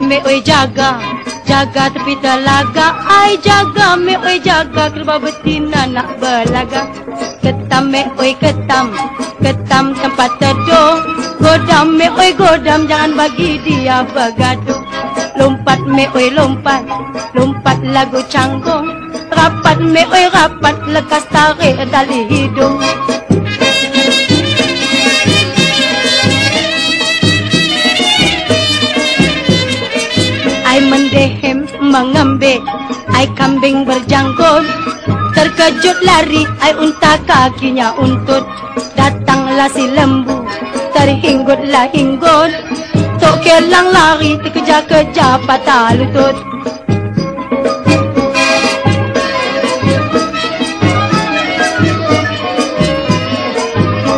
me oi jaga. Jaga tepi telaga Ai jaga me oi jaga. Kerbau betina nak belaga. Ketam me oi ketam. Ketam tempat teduh. Godam me oi godam Jangan bagi dia bergaduh. Lompat me oi lompat. Lompat lagu canggung. Rapat me oi rapat Lekas tarik tali hidung mendehem mengambil. Ai kambing berjanggut. Terkejut lari Ai unta kakinya untut. Datanglah si lembu Terhinggutlah hinggut. Tok kelang lari Terkejar-kejar patah lutut.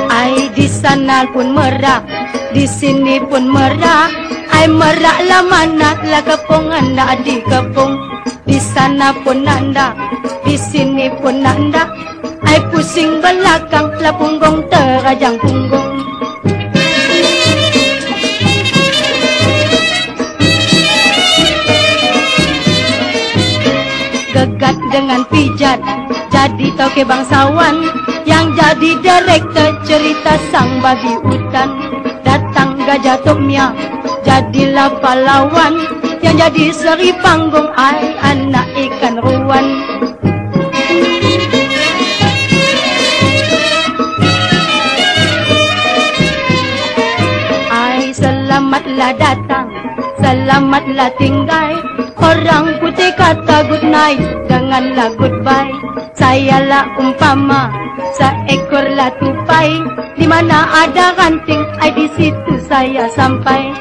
Ai di sana pun merah Di sini pun merah Ai merak lah mana lah kepung anda di kepung Di sana pun nanda Di sini pun nanda. Ai pusing belakang lah punggung terajang punggung. Gegat dengan pijat Jadi toke bangsawan. Yang jadi direktur cerita sang babi hutan. Datang gajah Tomia Jadilah pahlawan Yang jadi seri panggung Ai anak ikan ruan Ai selamatlah datang Selamatlah tinggal Orang putih kata good night. Janganlah goodbye. Sayalah umpama Seekorlah tupai. Di mana ada ranting Ai di situ saya sampai.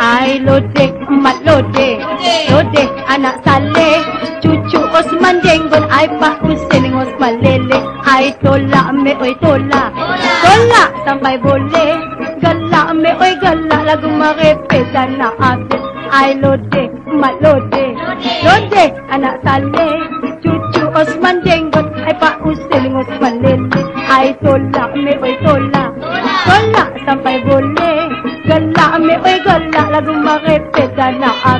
Ai lodek emat lodek Lodek anak saleh. Cucu Osman jenggot Ai Pak Hussein Osman lele Ai tolak me oi tolak Tolak sampai boleh Galak me oi galak Lagu merepek dan nak habis Ai lodek emat lodek Lodek anak saleh Cucu Osman jenggot Ai Pak Hussein Osman lele Ai tolak me oi tolak Tolak sampai boleh Gelak me oi gelak lagu merepek dan nak habis